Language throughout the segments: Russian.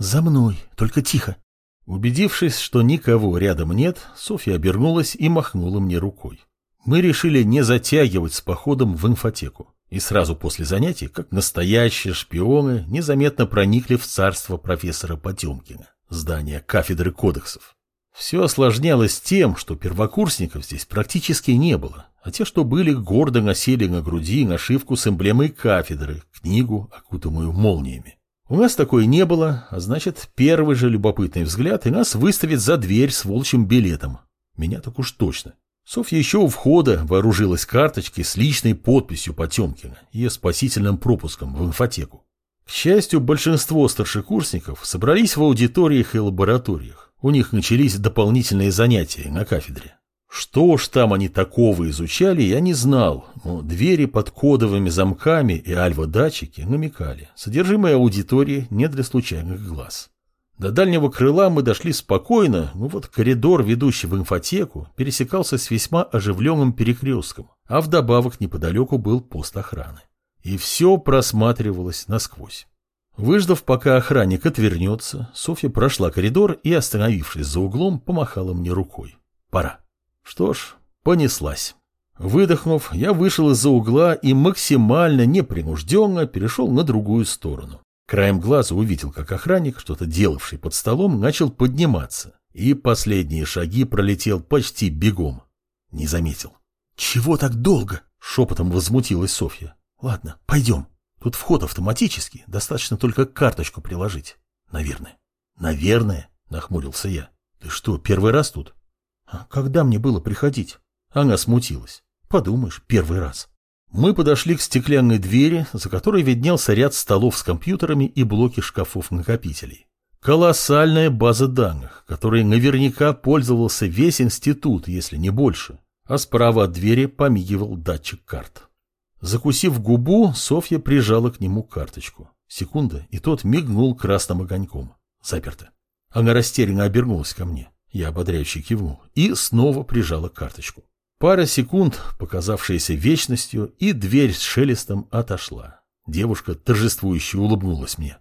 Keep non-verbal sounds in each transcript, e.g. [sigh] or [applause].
«За мной, только тихо». Убедившись, что никого рядом нет, Софья обернулась и махнула мне рукой. Мы решили не затягивать с походом в инфотеку. И сразу после занятий, как настоящие шпионы, незаметно проникли в царство профессора Потемкина, здание кафедры кодексов. Все осложнялось тем, что первокурсников здесь практически не было, а те, что были, гордо носили на груди нашивку с эмблемой кафедры, книгу, окутанную молниями. У нас такой не было, а значит, первый же любопытный взгляд и нас выставит за дверь с волчьим билетом. Меня так уж точно. Софья еще у входа вооружилась карточкой с личной подписью Потемкина и спасительным пропуском в инфотеку. К счастью, большинство старшекурсников собрались в аудиториях и лабораториях. У них начались дополнительные занятия на кафедре. Что ж там они такого изучали, я не знал, но двери под кодовыми замками и альва-датчики намекали. Содержимое аудитории не для случайных глаз. До дальнего крыла мы дошли спокойно, но вот коридор, ведущий в инфотеку, пересекался с весьма оживленным перекрестком, а вдобавок неподалеку был пост охраны. И все просматривалось насквозь. Выждав, пока охранник отвернется, Софья прошла коридор и, остановившись за углом, помахала мне рукой. Пора. Что ж, понеслась. Выдохнув, я вышел из-за угла и максимально непринужденно перешел на другую сторону. Краем глаза увидел, как охранник, что-то делавший под столом, начал подниматься, и последние шаги пролетел почти бегом. Не заметил. «Чего так долго?» — шепотом возмутилась Софья. «Ладно, пойдем. Тут вход автоматический, достаточно только карточку приложить. Наверное». «Наверное?» — нахмурился я. «Ты что, первый раз тут?» «А когда мне было приходить?» Она смутилась. «Подумаешь, первый раз». Мы подошли к стеклянной двери, за которой виднелся ряд столов с компьютерами и блоки шкафов-накопителей. Колоссальная база данных, которой наверняка пользовался весь институт, если не больше, а справа от двери помигивал датчик карт. Закусив губу, Софья прижала к нему карточку. Секунда, и тот мигнул красным огоньком. Заперто. Она растерянно обернулась ко мне. Я ободряюще кивнул и снова прижала карточку. Пара секунд, показавшаяся вечностью, и дверь с шелестом отошла. Девушка торжествующе улыбнулась мне.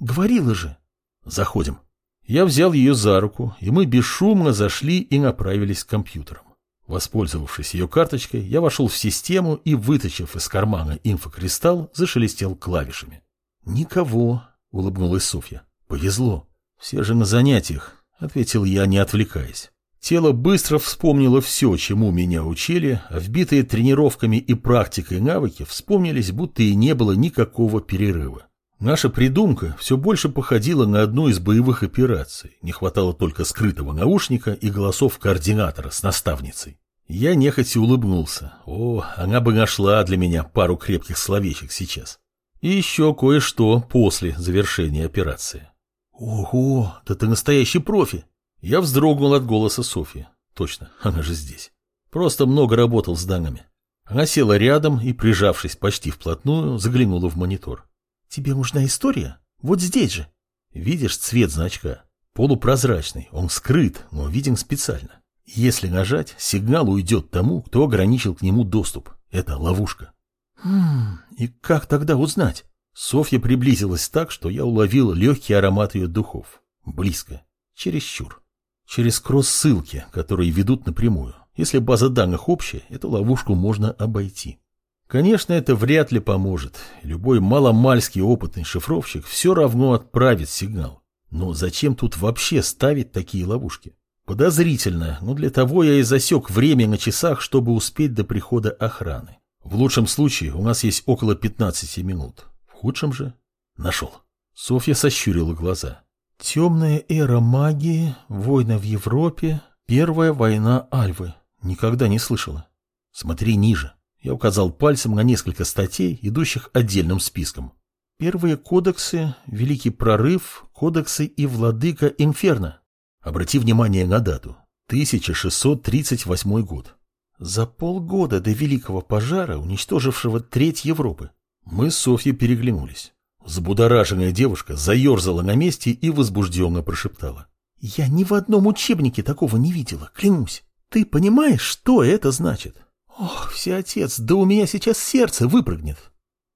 «Говорила же!» «Заходим». Я взял ее за руку, и мы бесшумно зашли и направились к компьютерам. Воспользовавшись ее карточкой, я вошел в систему и, вытащив из кармана инфокристалл, зашелестел клавишами. «Никого», — улыбнулась Софья. «Повезло. Все же на занятиях», — ответил я, не отвлекаясь. Тело быстро вспомнило все, чему меня учили, а вбитые тренировками и практикой навыки вспомнились, будто и не было никакого перерыва. Наша придумка все больше походила на одну из боевых операций. Не хватало только скрытого наушника и голосов координатора с наставницей. Я нехотя улыбнулся. О, она бы нашла для меня пару крепких словечек сейчас. И еще кое-что после завершения операции. Ого, да ты настоящий профи! Я вздрогнул от голоса Софьи. Точно, она же здесь. Просто много работал с данными. Она села рядом и, прижавшись почти вплотную, заглянула в монитор. «Тебе нужна история? Вот здесь же!» Видишь цвет значка? Полупрозрачный, он скрыт, но виден специально. Если нажать, сигнал уйдет тому, кто ограничил к нему доступ. Это ловушка. «Хм, и как тогда узнать?» Софья приблизилась так, что я уловил легкий аромат ее духов. Близко. Чересчур. Через кросс-ссылки, которые ведут напрямую. Если база данных общая, эту ловушку можно обойти. Конечно, это вряд ли поможет. Любой маломальский опытный шифровщик все равно отправит сигнал. Но зачем тут вообще ставить такие ловушки? Подозрительно, но для того я и засек время на часах, чтобы успеть до прихода охраны. В лучшем случае у нас есть около 15 минут. Худшем же нашел. Софья сощурила глаза. Темная эра магии, война в Европе, первая война Альвы. Никогда не слышала. Смотри ниже. Я указал пальцем на несколько статей, идущих отдельным списком. Первые кодексы, Великий Прорыв, кодексы и Владыка Инферно. Обрати внимание на дату. 1638 год. За полгода до Великого пожара, уничтожившего треть Европы. Мы с Софьей переглянулись. Взбудораженная девушка заерзала на месте и возбужденно прошептала. «Я ни в одном учебнике такого не видела, клянусь. Ты понимаешь, что это значит? Ох, всеотец, да у меня сейчас сердце выпрыгнет!»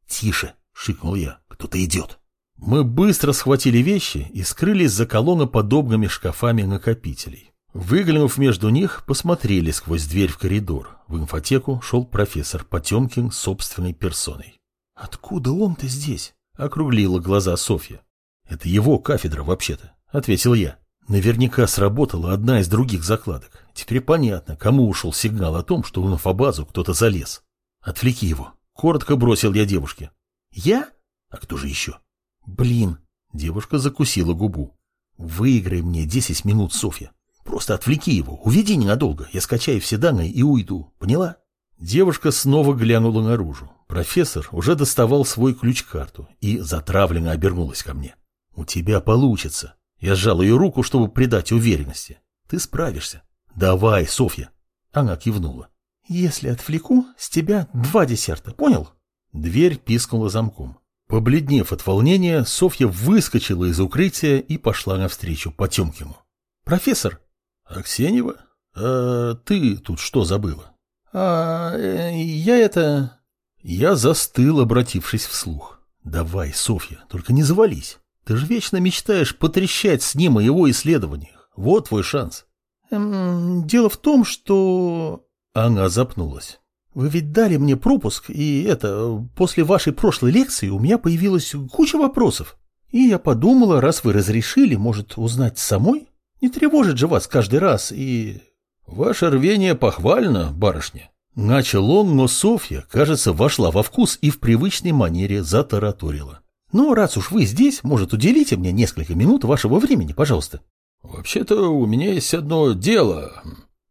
«Тише!» — шикнул я. «Кто-то идет!» Мы быстро схватили вещи и скрылись за колонноподобными шкафами накопителей. Выглянув между них, посмотрели сквозь дверь в коридор. В инфотеку шел профессор Потемкин собственной персоной. «Откуда он-то здесь?» — округлила глаза Софья. «Это его кафедра, вообще-то», — ответил я. Наверняка сработала одна из других закладок. Теперь понятно, кому ушел сигнал о том, что в инфобазу кто-то залез. «Отвлеки его», — коротко бросил я девушке. «Я? А кто же еще?» «Блин», — девушка закусила губу. «Выиграй мне десять минут, Софья. Просто отвлеки его, уведи ненадолго, я скачаю все данные и уйду, поняла? Девушка снова глянула наружу. Профессор уже доставал свой ключ-карту и затравленно обернулась ко мне. «У тебя получится». Я сжал ее руку, чтобы придать уверенности. «Ты справишься». «Давай, Софья». Она кивнула. «Если отвлеку, с тебя два десерта, понял?» Дверь пискнула замком. Побледнев от волнения, Софья выскочила из укрытия и пошла навстречу Потемкину. «Профессор!» «Аксенева? А ты тут что забыла?» «А э, я это...» Я застыл, обратившись вслух. «Давай, Софья, только не завались. Ты же вечно мечтаешь потрещать с ним о его исследованиях. Вот твой шанс». Эм, «Дело в том, что...» Она запнулась. «Вы ведь дали мне пропуск, и это... После вашей прошлой лекции у меня появилась куча вопросов. И я подумала, раз вы разрешили, может, узнать самой?» Не тревожит же вас каждый раз и... Ваше рвение похвально, барышня. Начал он, но Софья, кажется, вошла во вкус и в привычной манере затараторила. Ну, раз уж вы здесь, может, уделите мне несколько минут вашего времени, пожалуйста. Вообще-то у меня есть одно дело.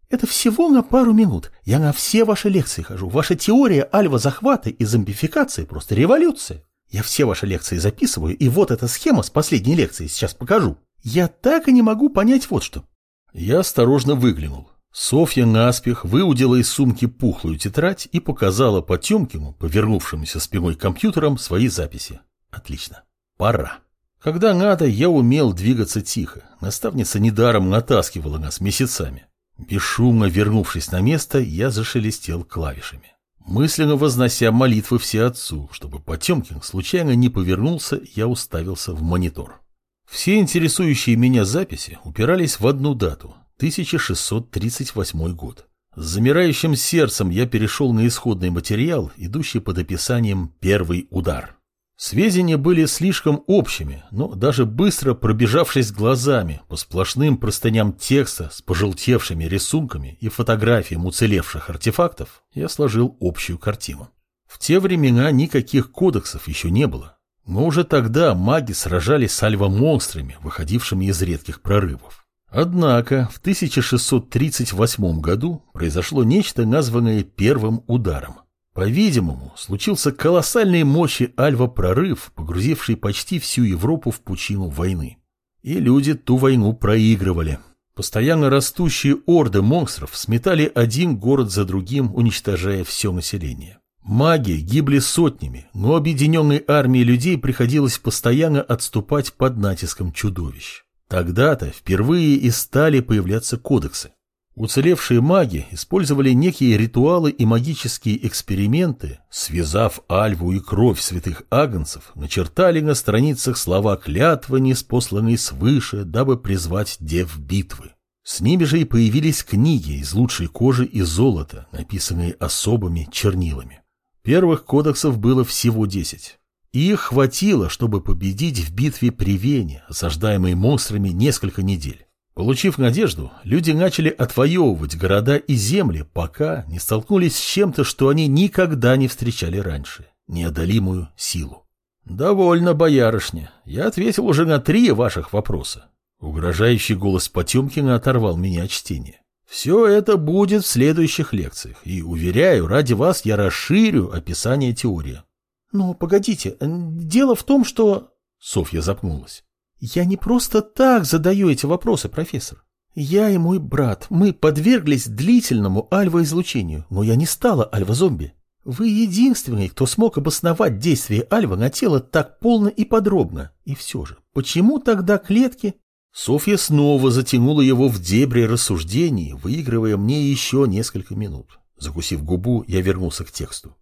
Это всего на пару минут. Я на все ваши лекции хожу. Ваша теория альва-захвата и зомбификации просто революция. Я все ваши лекции записываю, и вот эта схема с последней лекции сейчас покажу. Я так и не могу понять вот что. Я осторожно выглянул. Софья наспех выудила из сумки пухлую тетрадь и показала Потемкину, повернувшемуся спиной к компьютерам, свои записи. Отлично. Пора. Когда надо, я умел двигаться тихо. Наставница недаром натаскивала нас месяцами. Бесшумно вернувшись на место, я зашелестел клавишами. Мысленно вознося молитвы все отцу, чтобы Потемкин случайно не повернулся, я уставился в монитор. Все интересующие меня записи упирались в одну дату – 1638 год. С замирающим сердцем я перешел на исходный материал, идущий под описанием «Первый удар». Сведения были слишком общими, но даже быстро пробежавшись глазами по сплошным простыням текста с пожелтевшими рисунками и фотографиям уцелевших артефактов, я сложил общую картину. В те времена никаких кодексов еще не было, но уже тогда маги сражались с альва-монстрами, выходившими из редких прорывов. Однако в 1638 году произошло нечто, названное первым ударом. По-видимому, случился колоссальной мощи альва-прорыв, погрузивший почти всю Европу в пучину войны. И люди ту войну проигрывали. Постоянно растущие орды монстров сметали один город за другим, уничтожая все население. Маги гибли сотнями, но объединенной армии людей приходилось постоянно отступать под натиском чудовищ. Тогда-то впервые и стали появляться кодексы. Уцелевшие маги использовали некие ритуалы и магические эксперименты, связав альву и кровь святых агнцев, начертали на страницах слова клятвы, неспосланные свыше, дабы призвать дев битвы. С ними же и появились книги из лучшей кожи и золота, написанные особыми чернилами. Первых кодексов было всего десять. Их хватило, чтобы победить в битве при Вене, осаждаемой монстрами несколько недель. Получив надежду, люди начали отвоевывать города и земли, пока не столкнулись с чем-то, что они никогда не встречали раньше – неодолимую силу. «Довольно, боярышня. Я ответил уже на три ваших вопроса». Угрожающий голос Потемкина оторвал меня от чтения. Все это будет в следующих лекциях, и, уверяю, ради вас я расширю описание теории. Но погодите, дело в том, что... Софья запнулась. Я не просто так задаю эти вопросы, профессор. Я и мой брат, мы подверглись длительному альва-излучению, но я не стала альва-зомби. Вы единственный, кто смог обосновать действие альва на тело так полно и подробно. И все же, почему тогда клетки Софья снова затянула его в дебри рассуждений, выигрывая мне еще несколько минут. Закусив губу, я вернулся к тексту.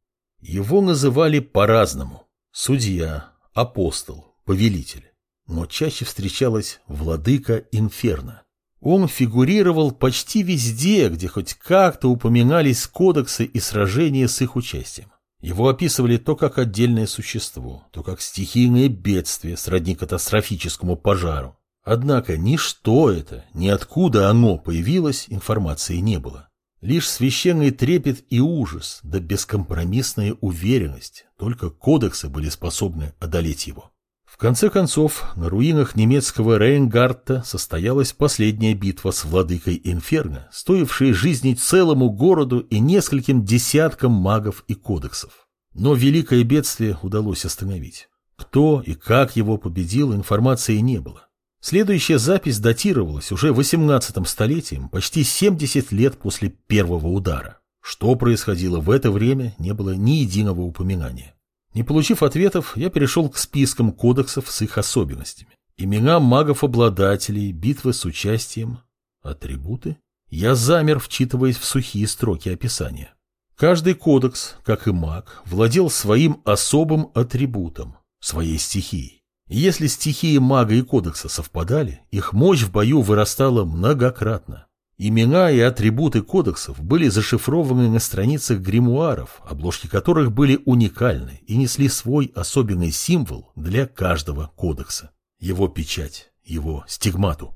Его называли по-разному. Судья, апостол, повелитель. Но чаще встречалось владыка Инферно. Он фигурировал почти везде, где хоть как-то упоминались кодексы и сражения с их участием. Его описывали то как отдельное существо, то как стихийное бедствие сродни катастрофическому пожару. Однако ни что это, ни откуда оно появилось, информации не было. Лишь священный трепет и ужас, да бескомпромиссная уверенность, только кодексы были способны одолеть его. В конце концов, на руинах немецкого Рейнгарта состоялась последняя битва с владыкой Инферно, стоившая жизни целому городу и нескольким десяткам магов и кодексов. Но великое бедствие удалось остановить. Кто и как его победил, информации не было. Следующая запись датировалась уже 18 столетием, почти 70 лет после первого удара. Что происходило в это время, не было ни единого упоминания. Не получив ответов, я перешел к спискам кодексов с их особенностями. Имена магов-обладателей, битвы с участием, атрибуты. Я замер, вчитываясь в сухие строки описания. Каждый кодекс, как и маг, владел своим особым атрибутом, своей стихией. Если стихии мага и кодекса совпадали, их мощь в бою вырастала многократно. Имена и атрибуты кодексов были зашифрованы на страницах гримуаров, обложки которых были уникальны и несли свой особенный символ для каждого кодекса. Его печать, его стигмату.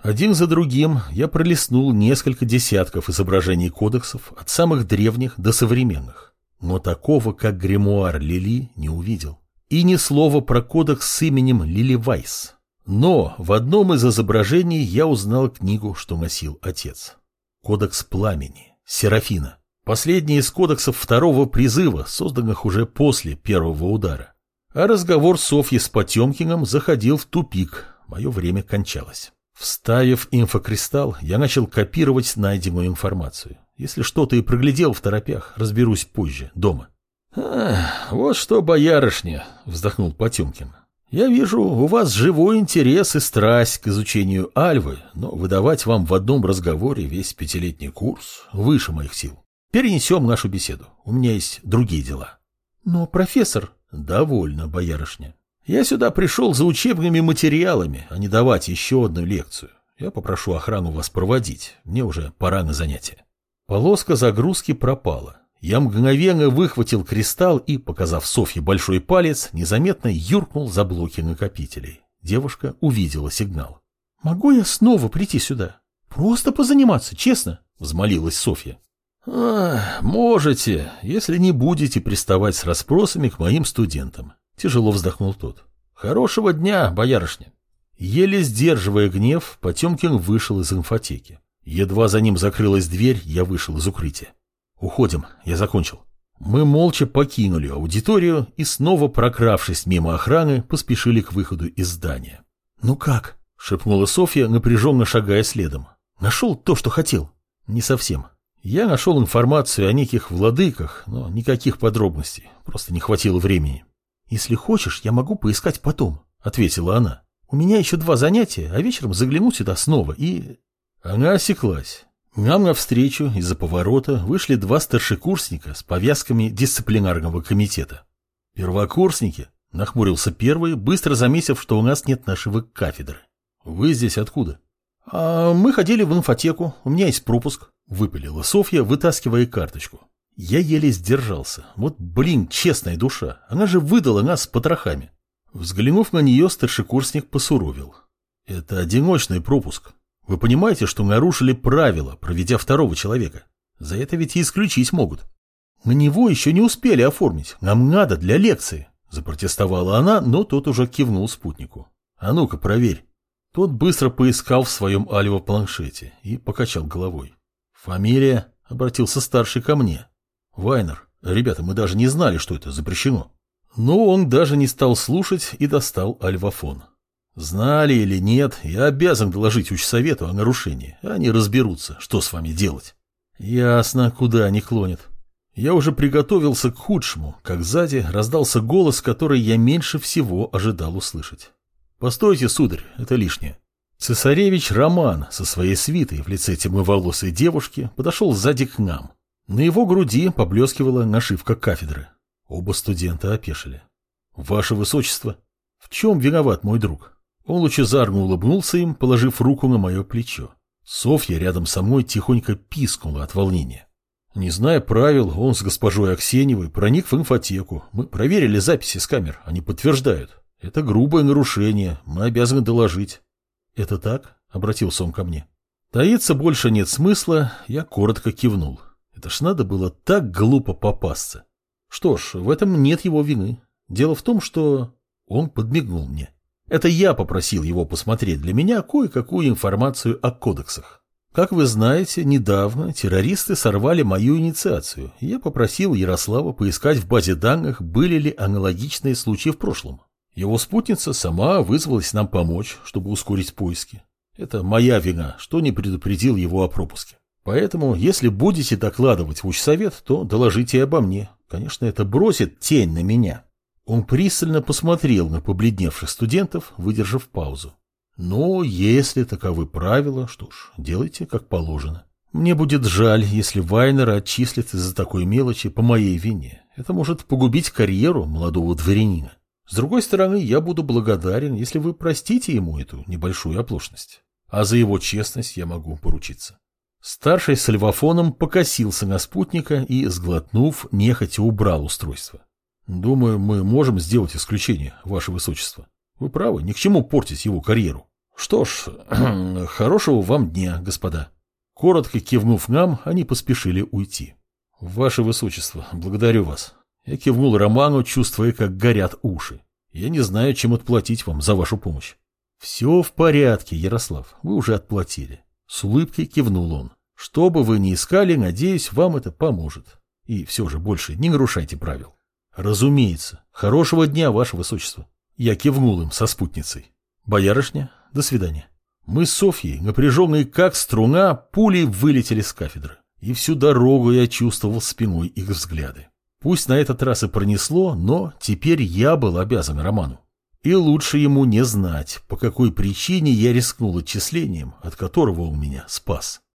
Один за другим я пролистнул несколько десятков изображений кодексов, от самых древних до современных. Но такого, как гримуар Лили, не увидел. И ни слова про кодекс с именем Лили Вайс. Но в одном из изображений я узнал книгу, что носил отец. Кодекс пламени, Серафина. Последний из кодексов второго призыва, созданных уже после первого удара. А разговор Софьи с Потемкиным заходил в тупик, мое время кончалось. Вставив инфокристалл, я начал копировать найденную информацию. Если что-то и проглядел в торопях, разберусь позже, дома. «Вот что, боярышня!» — вздохнул Потемкин. Я вижу, у вас живой интерес и страсть к изучению Альвы, но выдавать вам в одном разговоре весь пятилетний курс выше моих сил. Перенесем нашу беседу. У меня есть другие дела. Но, профессор... Довольно, боярышня. Я сюда пришел за учебными материалами, а не давать еще одну лекцию. Я попрошу охрану вас проводить. Мне уже пора на занятия. Полоска загрузки пропала. Я мгновенно выхватил кристалл и, показав Софье большой палец, незаметно юркнул за блоки накопителей. Девушка увидела сигнал. «Могу я снова прийти сюда? Просто позаниматься, честно?» — взмолилась Софья. «А, можете, если не будете приставать с расспросами к моим студентам», — тяжело вздохнул тот. «Хорошего дня, боярышня». Еле сдерживая гнев, Потемкин вышел из инфотеки. Едва за ним закрылась дверь, я вышел из укрытия. «Уходим, я закончил». Мы молча покинули аудиторию и, снова прокравшись мимо охраны, поспешили к выходу из здания. «Ну как?» — шепнула Софья, напряженно шагая следом. «Нашел то, что хотел?» «Не совсем. Я нашел информацию о неких владыках, но никаких подробностей, просто не хватило времени». «Если хочешь, я могу поискать потом», — ответила она. «У меня еще два занятия, а вечером загляну сюда снова и...» Она осеклась. Нам навстречу из-за поворота вышли два старшекурсника с повязками дисциплинарного комитета. «Первокурсники?» – нахмурился первый, быстро заметив, что у нас нет нашего кафедры. «Вы здесь откуда?» «А мы ходили в инфотеку, у меня есть пропуск», – выпалила Софья, вытаскивая карточку. Я еле сдержался. Вот, блин, честная душа, она же выдала нас с потрохами. Взглянув на нее, старшекурсник посуровил. «Это одиночный пропуск. Вы понимаете, что нарушили правила, проведя второго человека? За это ведь и исключить могут. На него еще не успели оформить. Нам надо для лекции. Запротестовала она, но тот уже кивнул спутнику. А ну-ка, проверь. Тот быстро поискал в своем альво планшете и покачал головой. Фамилия? Обратился старший ко мне. Вайнер. Ребята, мы даже не знали, что это запрещено. Но он даже не стал слушать и достал альвафон. Знали или нет, я обязан доложить учсовету о нарушении. Они разберутся, что с вами делать. Ясно, куда они клонят. Я уже приготовился к худшему, как сзади раздался голос, который я меньше всего ожидал услышать. «Постойте, сударь, это лишнее». Цесаревич Роман со своей свитой в лице темноволосой девушки подошел сзади к нам. На его груди поблескивала нашивка кафедры. Оба студента опешили. «Ваше высочество!» В чем виноват мой друг? Он лучезарно улыбнулся им, положив руку на мое плечо. Софья рядом со мной тихонько пискнула от волнения. Не зная правил, он с госпожой Аксеньевой проник в инфотеку. Мы проверили записи с камер, они подтверждают. Это грубое нарушение, мы обязаны доложить. Это так? Обратился он ко мне. Таиться больше нет смысла, я коротко кивнул. Это ж надо было так глупо попасться. Что ж, в этом нет его вины. Дело в том, что он подмигнул мне. Это я попросил его посмотреть для меня кое-какую информацию о кодексах. Как вы знаете, недавно террористы сорвали мою инициацию, я попросил Ярослава поискать в базе данных, были ли аналогичные случаи в прошлом. Его спутница сама вызвалась нам помочь, чтобы ускорить поиски. Это моя вина, что не предупредил его о пропуске. Поэтому, если будете докладывать в учсовет, то доложите обо мне. Конечно, это бросит тень на меня. Он пристально посмотрел на побледневших студентов, выдержав паузу. «Ну, если таковы правила, что ж, делайте как положено. Мне будет жаль, если Вайнера отчислят из-за такой мелочи по моей вине. Это может погубить карьеру молодого дворянина. С другой стороны, я буду благодарен, если вы простите ему эту небольшую оплошность. А за его честность я могу поручиться». Старший с альвафоном покосился на спутника и, сглотнув, нехотя убрал устройство. Думаю, мы можем сделать исключение, ваше высочество. Вы правы, ни к чему портить его карьеру. Что ж, [clears throat] хорошего вам дня, господа. Коротко кивнув нам, они поспешили уйти. Ваше высочество, благодарю вас. Я кивнул Роману, чувствуя, как горят уши. Я не знаю, чем отплатить вам за вашу помощь. Все в порядке, Ярослав, вы уже отплатили. С улыбкой кивнул он. Что бы вы ни искали, надеюсь, вам это поможет. И все же больше не нарушайте правил. Разумеется. Хорошего дня, ваше высочество. Я кивнул им со спутницей. Боярышня, до свидания. Мы с Софьей, напряженные как струна, пулей вылетели с кафедры. И всю дорогу я чувствовал спиной их взгляды. Пусть на этот раз и пронесло, но теперь я был обязан Роману. И лучше ему не знать, по какой причине я рискнул отчислением, от которого он меня спас.